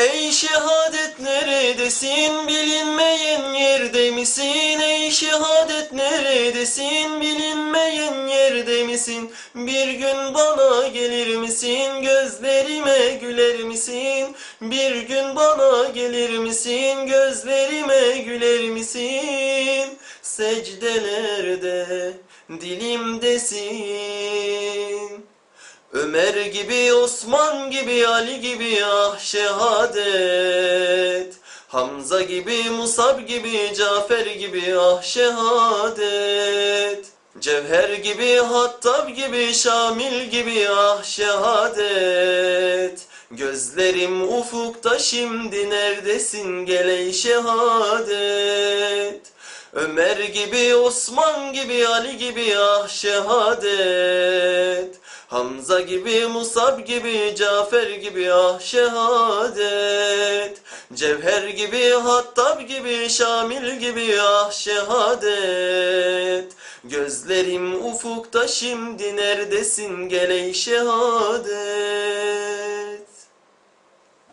Ey şehadet neredesin bilinmeyen yerde misin? Ey şehadet neredesin bilinmeyen yerde misin? Bir gün bana gelir misin? Gözlerime güler misin? Bir gün bana gelir misin? Gözlerime güler misin? Secdelerde dilimdesin Ömer gibi, Osman gibi, Ali gibi ah şehadet. Hamza gibi, Musab gibi, Cafer gibi ah şehadet. Cevher gibi, Hattab gibi, Şamil gibi ah şehadet. Gözlerim ufukta şimdi neredesin? Gel ey şehadet. Ömer gibi, Osman gibi, Ali gibi ah şehadet Hamza gibi, Musab gibi, Cafer gibi ah şehadet. Cevher gibi, Hattab gibi, Şamil gibi ah şehadet. Gözlerim ufukta şimdi neredesin? Gel ey şehadet